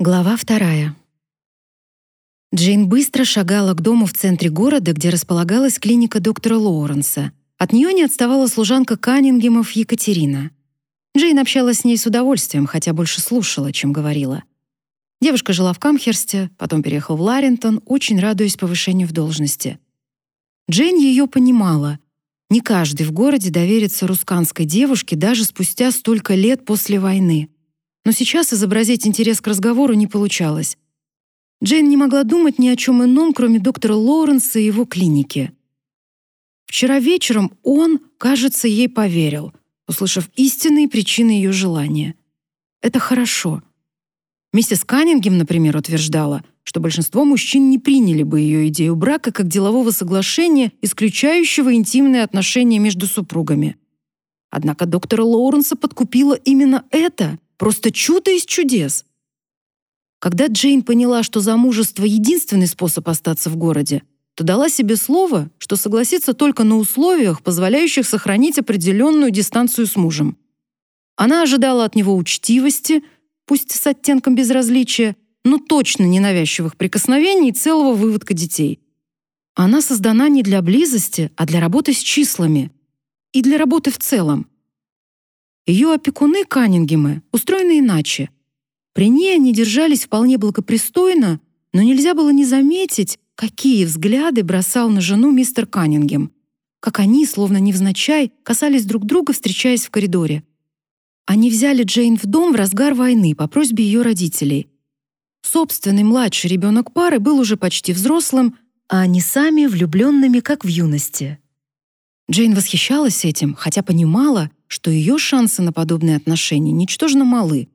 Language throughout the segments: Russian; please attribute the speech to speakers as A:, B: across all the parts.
A: Глава вторая. Джейн быстро шагала к дому в центре города, где располагалась клиника доктора Лоуренса. От нее не отставала служанка Каннингемов Екатерина. Джейн общалась с ней с удовольствием, хотя больше слушала, чем говорила. Девушка жила в Камхерсте, потом переехала в Ларентон, очень радуясь повышению в должности. Джейн ее понимала. Не каждый в городе доверится русканской девушке даже спустя столько лет после войны. Но сейчас изобразить интерес к разговору не получалось. Джейн не могла думать ни о чем ином, кроме доктора Лоуренса и его клиники. Вчера вечером он, кажется, ей поверил, услышав истинные причины ее желания. Это хорошо. Миссис Каннингем, например, утверждала, что большинство мужчин не приняли бы ее идею брака как делового соглашения, исключающего интимные отношения между супругами. Однако доктора Лоуренса подкупило именно это, просто чудо из чудес. Когда Джейн поняла, что замужество — единственный способ остаться в городе, то дала себе слово, что согласится только на условиях, позволяющих сохранить определенную дистанцию с мужем. Она ожидала от него учтивости — пусть с оттенком безразличия, но точно ненавязчивых прикосновений и целого выводка детей. Она создана не для близости, а для работы с числами. И для работы в целом. Ее опекуны Каннингемы устроены иначе. При ней они держались вполне благопристойно, но нельзя было не заметить, какие взгляды бросал на жену мистер Каннингем, как они, словно невзначай, касались друг друга, встречаясь в коридоре. Они взяли Джейн в дом в разгар войны по просьбе ее родителей. Собственный младший ребенок пары был уже почти взрослым, а они сами влюбленными, как в юности. Джейн восхищалась этим, хотя понимала, что ее шансы на подобные отношения ничтожно малы.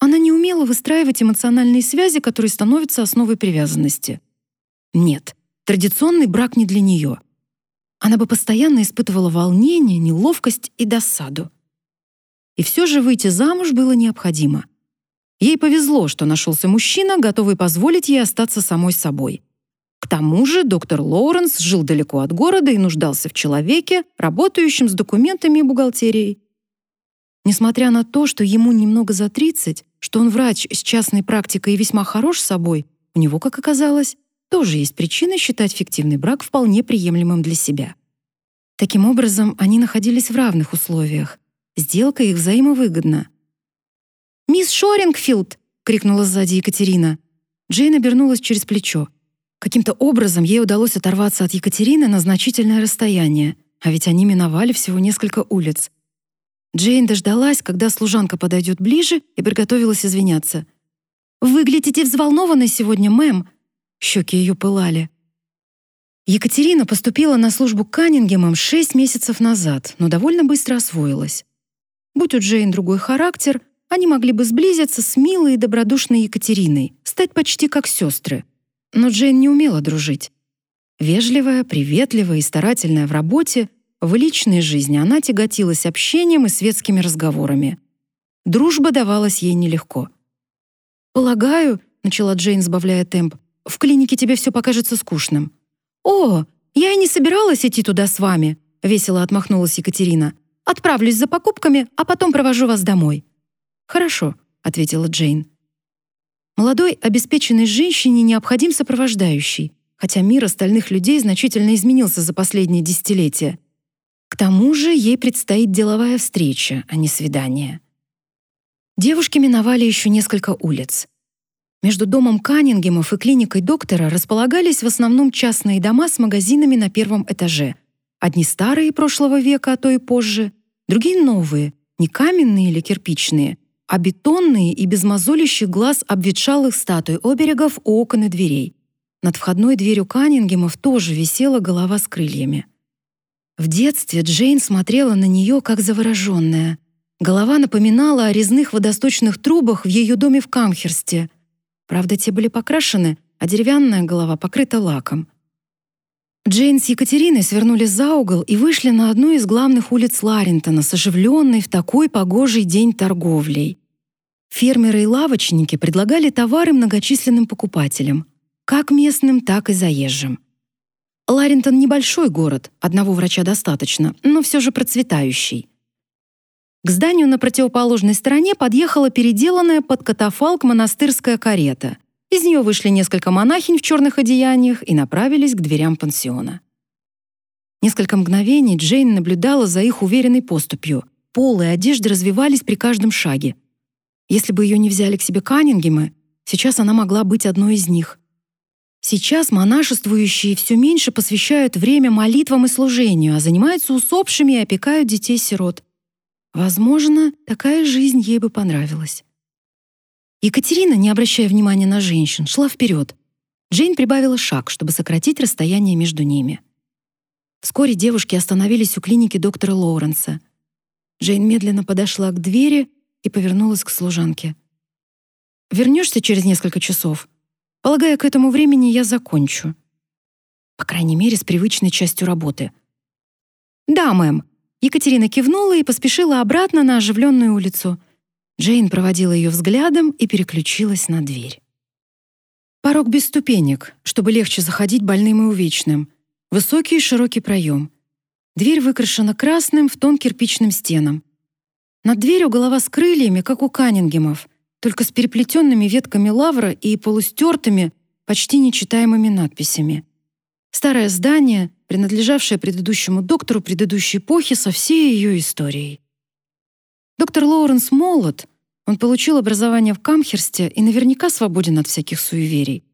A: Она не умела выстраивать эмоциональные связи, которые становятся основой привязанности. Нет, традиционный брак не для нее. Она бы постоянно испытывала волнение, неловкость и досаду. И все же выйти замуж было необходимо. Ей повезло, что нашелся мужчина, готовый позволить ей остаться самой собой. К тому же доктор Лоуренс жил далеко от города и нуждался в человеке, работающем с документами и бухгалтерией. Несмотря на то, что ему немного за 30, что он врач с частной практикой и весьма хорош собой, у него, как оказалось, тоже есть причины считать фиктивный брак вполне приемлемым для себя. Таким образом, они находились в равных условиях, Сделка их взаимовыгодна. «Мисс Шорингфилд!» — крикнула сзади Екатерина. Джейн обернулась через плечо. Каким-то образом ей удалось оторваться от Екатерины на значительное расстояние, а ведь они миновали всего несколько улиц. Джейн дождалась, когда служанка подойдет ближе, и приготовилась извиняться. «Выглядите взволнованной сегодня, мэм!» Щеки ее пылали. Екатерина поступила на службу к Каннингемам шесть месяцев назад, но довольно быстро освоилась. Будь у Джейн другой характер, они могли бы сблизиться с милой и добродушной Екатериной, стать почти как сестры. Но Джейн не умела дружить. Вежливая, приветливая и старательная в работе, в личной жизни она тяготилась общением и светскими разговорами. Дружба давалась ей нелегко. «Полагаю», — начала Джейн, сбавляя темп, «в клинике тебе все покажется скучным». «О, я и не собиралась идти туда с вами», — весело отмахнулась Екатерина. Отправлюсь за покупками, а потом провожу вас домой». «Хорошо», — ответила Джейн. Молодой, обеспеченной женщине необходим сопровождающий, хотя мир остальных людей значительно изменился за последние десятилетия. К тому же ей предстоит деловая встреча, а не свидание. Девушки миновали еще несколько улиц. Между домом Каннингемов и клиникой доктора располагались в основном частные дома с магазинами на первом этаже. Одни старые прошлого века, а то и позже, Другие новые, не каменные или кирпичные, а бетонные и без мозолящих глаз обветшалых статуй оберегов у окон и дверей. Над входной дверью Каннингемов тоже висела голова с крыльями. В детстве Джейн смотрела на нее как завороженная. Голова напоминала о резных водосточных трубах в ее доме в Камхерсте. Правда, те были покрашены, а деревянная голова покрыта лаком. Джейн с Екатериной свернули за угол и вышли на одну из главных улиц Ларентона с оживленной в такой погожий день торговлей. Фермеры и лавочники предлагали товары многочисленным покупателям, как местным, так и заезжим. Ларентон — небольшой город, одного врача достаточно, но все же процветающий. К зданию на противоположной стороне подъехала переделанная под катафалк монастырская карета. Из нее вышли несколько монахинь в черных одеяниях и направились к дверям пансиона. Несколько мгновений Джейн наблюдала за их уверенной поступью. Полы одежды развивались при каждом шаге. Если бы ее не взяли к себе Каннингемы, сейчас она могла быть одной из них. Сейчас монашествующие все меньше посвящают время молитвам и служению, а занимаются усопшими и опекают детей-сирот. Возможно, такая жизнь ей бы понравилась. Екатерина, не обращая внимания на женщин, шла вперед. Джейн прибавила шаг, чтобы сократить расстояние между ними. Вскоре девушки остановились у клиники доктора Лоуренса. Джейн медленно подошла к двери и повернулась к служанке. «Вернешься через несколько часов? Полагаю, к этому времени я закончу. По крайней мере, с привычной частью работы». «Да, мэм». Екатерина кивнула и поспешила обратно на оживленную улицу. Джейн проводила ее взглядом и переключилась на дверь. Порог без ступенек, чтобы легче заходить больным и увечным — Высокий и широкий проем. Дверь выкрашена красным в тон кирпичным стенам. Над дверью голова с крыльями, как у Каннингемов, только с переплетенными ветками лавра и полустертыми, почти нечитаемыми надписями. Старое здание, принадлежавшее предыдущему доктору предыдущей эпохи со всей ее историей. Доктор Лоуренс молод, он получил образование в Камхерсте и наверняка свободен от всяких суеверий.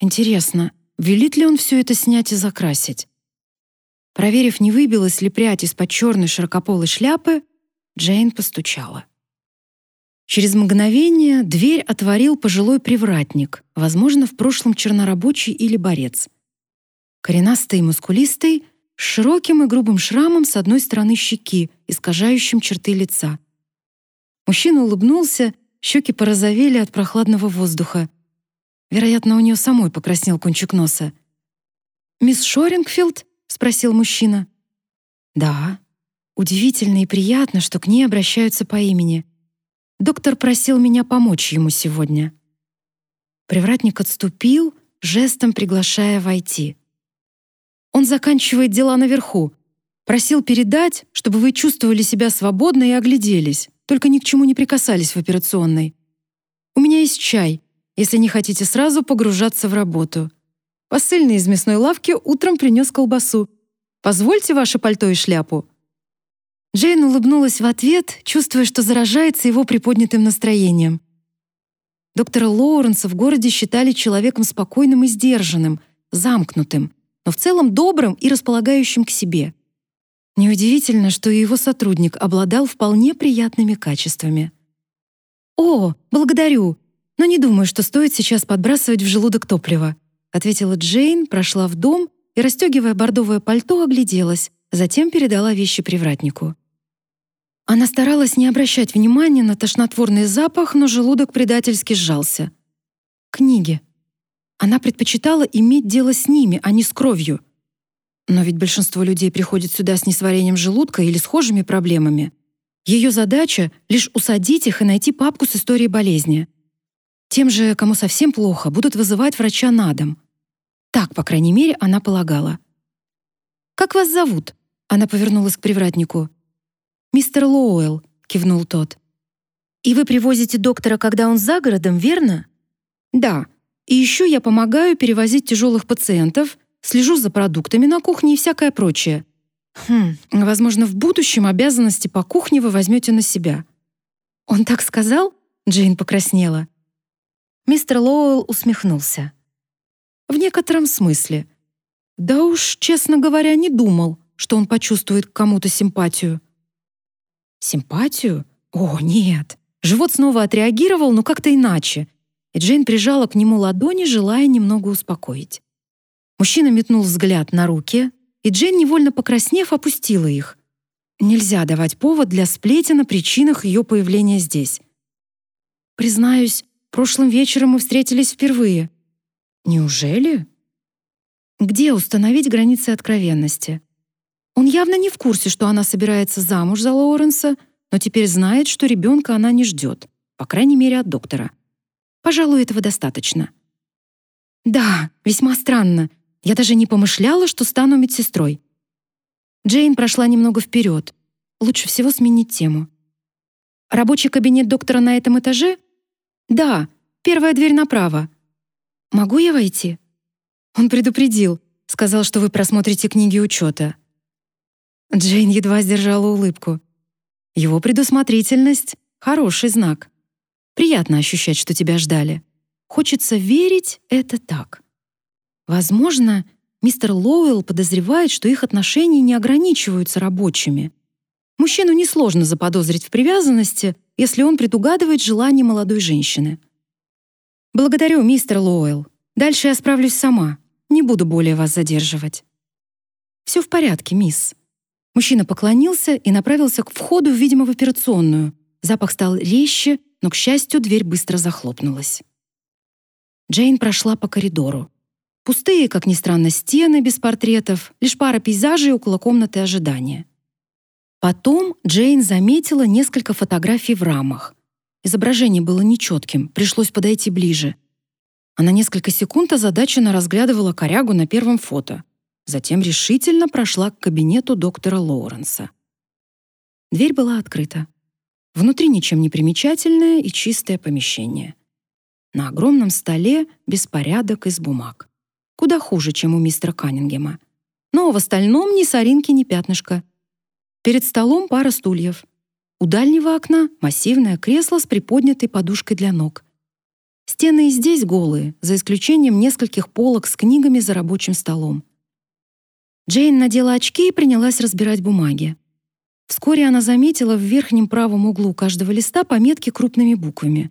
A: Интересно, Велит ли он все это снять и закрасить? Проверив, не выбилась ли прядь из-под черной широкополой шляпы, Джейн постучала. Через мгновение дверь отворил пожилой привратник, возможно, в прошлом чернорабочий или борец. Коренастый и мускулистый, с широким и грубым шрамом с одной стороны щеки, искажающим черты лица. Мужчина улыбнулся, щеки порозовели от прохладного воздуха. Вероятно, у нее самой покраснел кончик носа. «Мисс Шорингфилд?» — спросил мужчина. «Да. Удивительно и приятно, что к ней обращаются по имени. Доктор просил меня помочь ему сегодня». Привратник отступил, жестом приглашая войти. «Он заканчивает дела наверху. Просил передать, чтобы вы чувствовали себя свободно и огляделись, только ни к чему не прикасались в операционной. У меня есть чай, если не хотите сразу погружаться в работу. Посыльный из мясной лавки утром принес колбасу. Позвольте ваше пальто и шляпу». Джейн улыбнулась в ответ, чувствуя, что заражается его приподнятым настроением. Доктора Лоуренса в городе считали человеком спокойным и сдержанным, замкнутым, но в целом добрым и располагающим к себе. Неудивительно, что его сотрудник обладал вполне приятными качествами. «О, благодарю!» но не думаю, что стоит сейчас подбрасывать в желудок топливо», ответила Джейн, прошла в дом и, расстегивая бордовое пальто, огляделась, затем передала вещи привратнику. Она старалась не обращать внимания на тошнотворный запах, но желудок предательски сжался. Книги. Она предпочитала иметь дело с ними, а не с кровью. Но ведь большинство людей приходит сюда с несварением желудка или схожими проблемами. Ее задача — лишь усадить их и найти папку с историей болезни — тем же, кому совсем плохо, будут вызывать врача на дом. Так, по крайней мере, она полагала. «Как вас зовут?» Она повернулась к привратнику. «Мистер Лоуэлл», — кивнул тот. «И вы привозите доктора, когда он за городом, верно?» «Да. И еще я помогаю перевозить тяжелых пациентов, слежу за продуктами на кухне и всякое прочее. Хм, возможно, в будущем обязанности по кухне вы возьмете на себя». «Он так сказал?» Джейн покраснела. Мистер Лоуэлл усмехнулся. В некотором смысле. Да уж, честно говоря, не думал, что он почувствует к кому-то симпатию. Симпатию? О, нет. Живот снова отреагировал, но как-то иначе. И Джейн прижала к нему ладони, желая немного успокоить. Мужчина метнул взгляд на руки, и Джейн, невольно покраснев, опустила их. Нельзя давать повод для сплетен о причинах ее появления здесь. Признаюсь, Прошлым вечером мы встретились впервые. Неужели? Где установить границы откровенности? Он явно не в курсе, что она собирается замуж за Лоуренса, но теперь знает, что ребенка она не ждет, по крайней мере, от доктора. Пожалуй, этого достаточно. Да, весьма странно. Я даже не помышляла, что стану медсестрой. Джейн прошла немного вперед. Лучше всего сменить тему. Рабочий кабинет доктора на этом этаже? Да, первая дверь направо. Могу я войти? Он предупредил, сказал, что вы просмотрите книги учета. Джейн едва сдержала улыбку. Его предусмотрительность — хороший знак. Приятно ощущать, что тебя ждали. Хочется верить, это так. Возможно, мистер Лоуэлл подозревает, что их отношения не ограничиваются рабочими. Мужчину несложно заподозрить в привязанности, если он предугадывает желание молодой женщины. «Благодарю, мистер Лоуэлл. Дальше я справлюсь сама. Не буду более вас задерживать». «Все в порядке, мисс». Мужчина поклонился и направился к входу, видимо, в операционную. Запах стал резче, но, к счастью, дверь быстро захлопнулась. Джейн прошла по коридору. Пустые, как ни странно, стены без портретов, лишь пара пейзажей около комнаты ожидания. Потом Джейн заметила несколько фотографий в рамах. Изображение было нечетким, пришлось подойти ближе. Она несколько секунд озадаченно разглядывала корягу на первом фото. Затем решительно прошла к кабинету доктора Лоуренса. Дверь была открыта. Внутри ничем не примечательное и чистое помещение. На огромном столе беспорядок из бумаг. Куда хуже, чем у мистера Каннингема. Но в остальном ни соринки, ни пятнышка. Перед столом пара стульев. У дальнего окна массивное кресло с приподнятой подушкой для ног. Стены и здесь голые, за исключением нескольких полок с книгами за рабочим столом. Джейн надела очки и принялась разбирать бумаги. Вскоре она заметила в верхнем правом углу каждого листа пометки крупными буквами.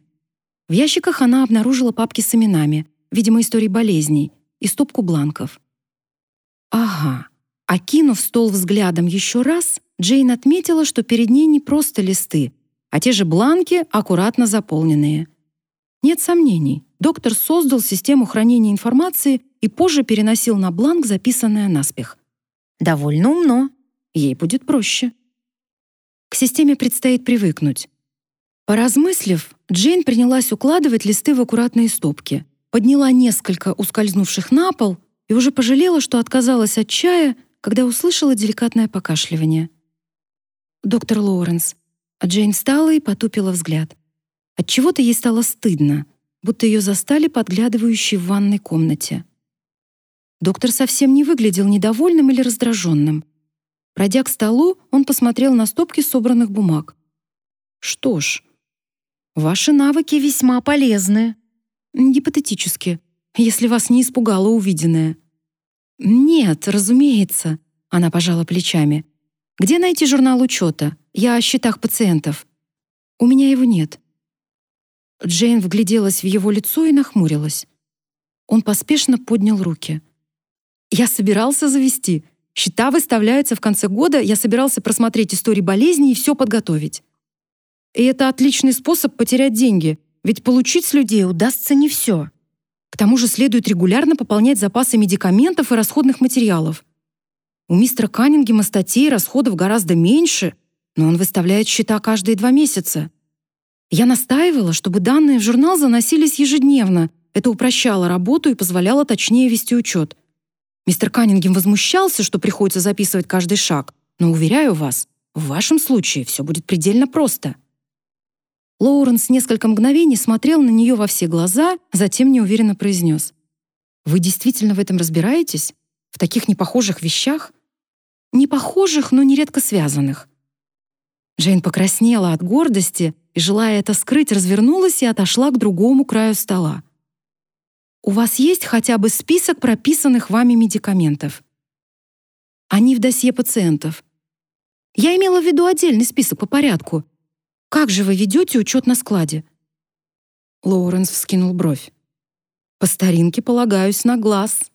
A: В ящиках она обнаружила папки с именами, видимо, истории болезней, и стопку бланков. Ага. Окинув стол взглядом еще раз, Джейн отметила, что перед ней не просто листы, а те же бланки, аккуратно заполненные. Нет сомнений, доктор создал систему хранения информации и позже переносил на бланк записанное наспех. Довольно умно, ей будет проще. К системе предстоит привыкнуть. Поразмыслив, Джейн принялась укладывать листы в аккуратные стопки, подняла несколько ускользнувших на пол и уже пожалела, что отказалась от чая, когда услышала деликатное покашливание доктор Лоуренс. А Джейн встала и потупила взгляд. От чего то ей стало стыдно, будто ее застали подглядывающей в ванной комнате. Доктор совсем не выглядел недовольным или раздраженным. Пройдя к столу, он посмотрел на стопки собранных бумаг. «Что ж, ваши навыки весьма полезны. Гипотетически, если вас не испугало увиденное». «Нет, разумеется», — она пожала плечами. Где найти журнал учета? Я о счетах пациентов. У меня его нет. Джейн вгляделась в его лицо и нахмурилась. Он поспешно поднял руки. Я собирался завести. Счета выставляются в конце года, я собирался просмотреть истории болезни и все подготовить. И это отличный способ потерять деньги, ведь получить с людей удастся не все. К тому же следует регулярно пополнять запасы медикаментов и расходных материалов. У мистера Каннингема статей расходов гораздо меньше, но он выставляет счета каждые два месяца. Я настаивала, чтобы данные в журнал заносились ежедневно. Это упрощало работу и позволяло точнее вести учет. Мистер Каннингем возмущался, что приходится записывать каждый шаг, но, уверяю вас, в вашем случае все будет предельно просто. Лоуренс несколько мгновений смотрел на нее во все глаза, затем неуверенно произнес. «Вы действительно в этом разбираетесь? В таких непохожих вещах? не похожих, но нередко связанных. Джейн покраснела от гордости и, желая это скрыть, развернулась и отошла к другому краю стола. «У вас есть хотя бы список прописанных вами медикаментов?» «Они в досье пациентов». «Я имела в виду отдельный список по порядку. Как же вы ведете учет на складе?» Лоуренс вскинул бровь. «По старинке полагаюсь на глаз».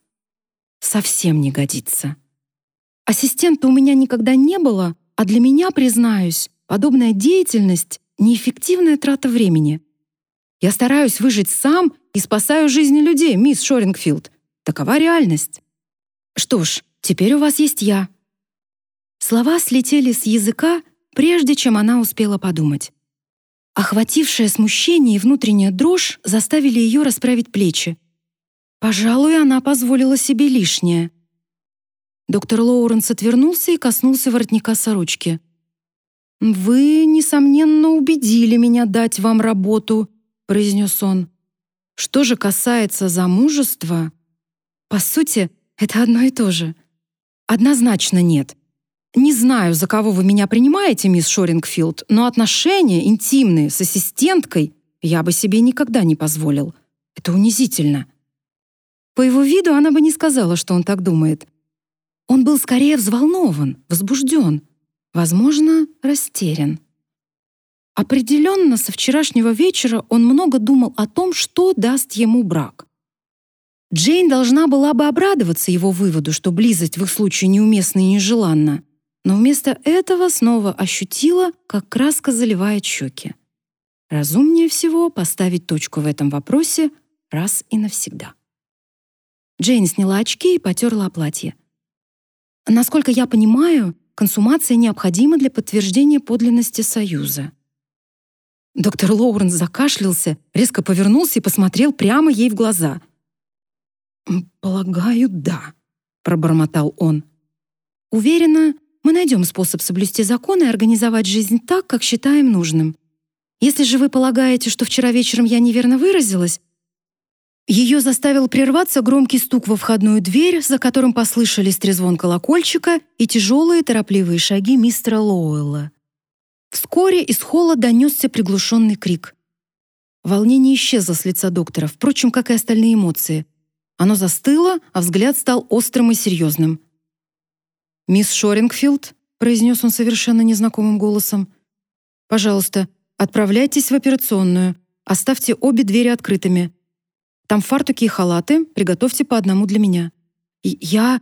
A: «Совсем не годится». Ассистента у меня никогда не было, а для меня, признаюсь, подобная деятельность — неэффективная трата времени. Я стараюсь выжить сам и спасаю жизни людей, мисс Шорингфилд. Такова реальность. Что ж, теперь у вас есть я. Слова слетели с языка, прежде чем она успела подумать. Охватившее смущение и внутренняя дрожь заставили ее расправить плечи. Пожалуй, она позволила себе лишнее — Доктор Лоуренс отвернулся и коснулся воротника сорочки. «Вы, несомненно, убедили меня дать вам работу», — произнес он. «Что же касается замужества, по сути, это одно и то же. Однозначно нет. Не знаю, за кого вы меня принимаете, мисс Шорингфилд, но отношения интимные с ассистенткой я бы себе никогда не позволил. Это унизительно. По его виду она бы не сказала, что он так думает. Он был скорее взволнован, возбужден, возможно, растерян. Определенно, со вчерашнего вечера он много думал о том, что даст ему брак. Джейн должна была бы обрадоваться его выводу, что близость в их случае неуместна и нежеланна, но вместо этого снова ощутила, как краска заливает щеки. Разумнее всего поставить точку в этом вопросе раз и навсегда. Джейн сняла очки и потерла платье. Насколько я понимаю, консумация необходима для подтверждения подлинности союза. Доктор Лоуренс закашлялся, резко повернулся и посмотрел прямо ей в глаза. «Полагаю, да», — пробормотал он. «Уверена, мы найдем способ соблюсти закон и организовать жизнь так, как считаем нужным. Если же вы полагаете, что вчера вечером я неверно выразилась, ее заставил прерваться громкий стук во входную дверь, за которым послышались трезвон колокольчика и тяжелые торопливые шаги мистера Лоуэлла. Вскоре из холла донесся приглушенный крик. Волнение исчезло с лица доктора, впрочем, как и остальные эмоции. Оно застыло, а взгляд стал острым и серьезным. «Мисс Шорингфилд», — произнес он совершенно незнакомым голосом, «пожалуйста, отправляйтесь в операционную, оставьте обе двери открытыми». Там фартуки и халаты, приготовьте по одному для меня. И я...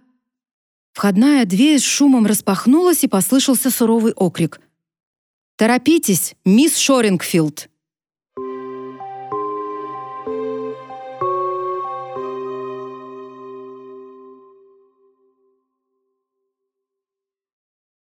A: Входная дверь с шумом распахнулась, и послышался суровый окрик. «Торопитесь, мисс Шорингфилд!»